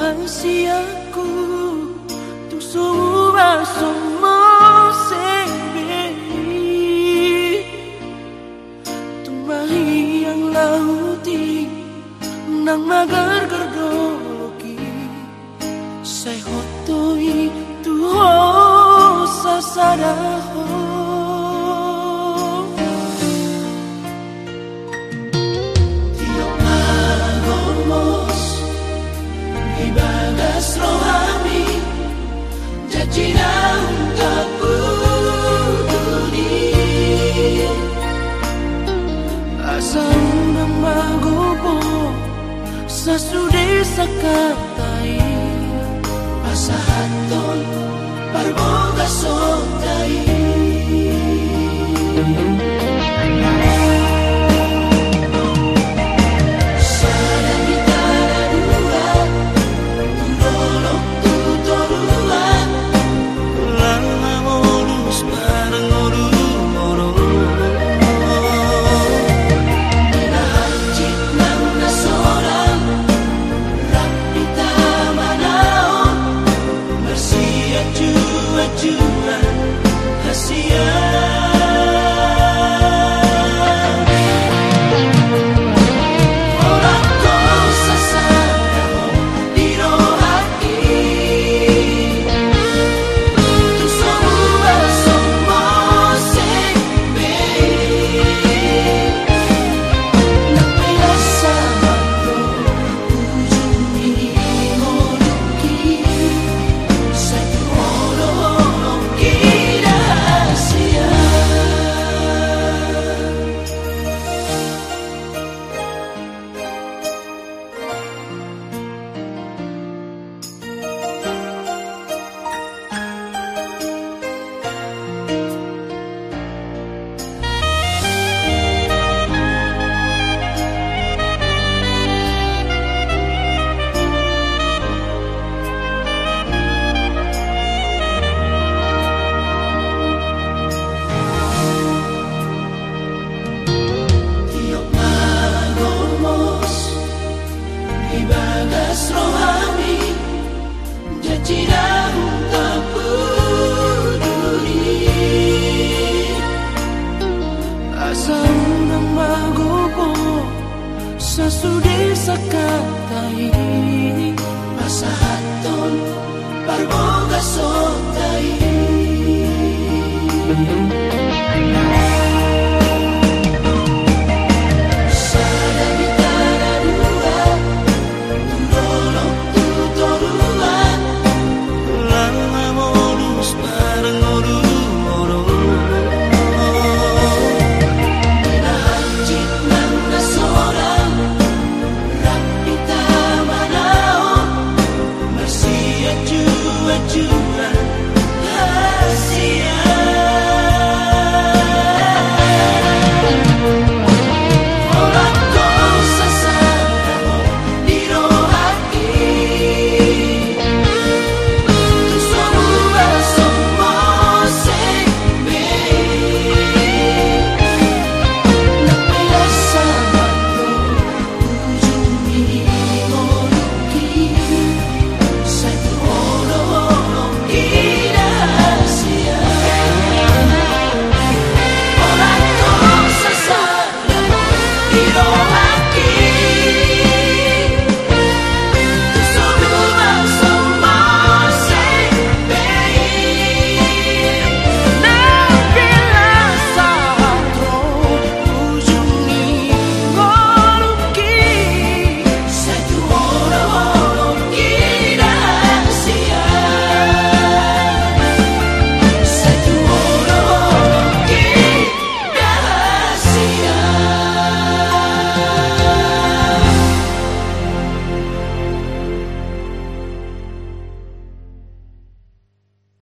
ansiaku Tung suwa somo sing beri Tumbahi ang lauti Nang magargargoloki Say hotoi tuho sa saraho sudi sa katay Pasahaton Parboga Sa sudi sa katay Pasahaton Parboga sotay